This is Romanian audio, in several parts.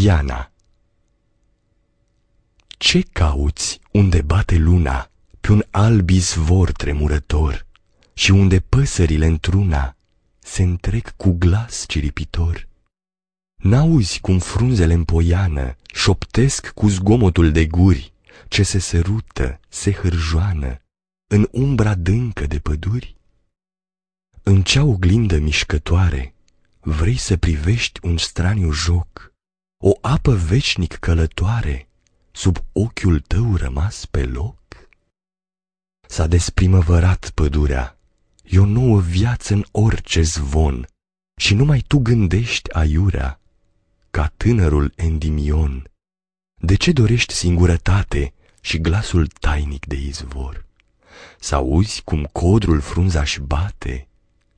Diana Ce cauți unde bate luna Pe un alb izvor tremurător Și unde păsările întruna Se întrec cu glas ciripitor? N-auzi cum frunzele în poiană Șoptesc cu zgomotul de guri Ce se sărută, se hârjoană În umbra dâncă de păduri? În cea oglindă mișcătoare Vrei să privești un straniu joc, O apă veșnic călătoare, Sub ochiul tău rămas pe loc? S-a desprimăvărat pădurea, E o nouă viață în orice zvon, Și numai tu gândești aiurea, Ca tânărul Endimion. De ce dorești singurătate Și glasul tainic de izvor? Să auzi cum codrul frunza-și bate,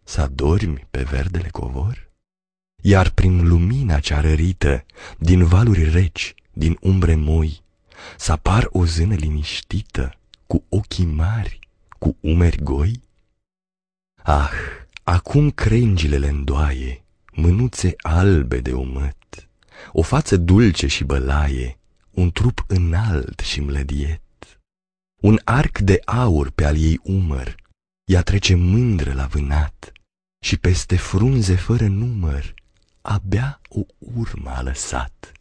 Să dormi pe verdele covor? Iar prin lumina cea rărită, din valuri reci, din umbre moi, Să apar o zână liniștită, cu ochii mari, cu umeri goi? Ah, acum crengile le îndoaie, mânuțe albe de umăt, O față dulce și bălaie, un trup înalt și mlădiet, Un arc de aur pe al ei umăr, ea trece mândră la vânat, Și peste frunze fără număr, abia o urmă a lăsat.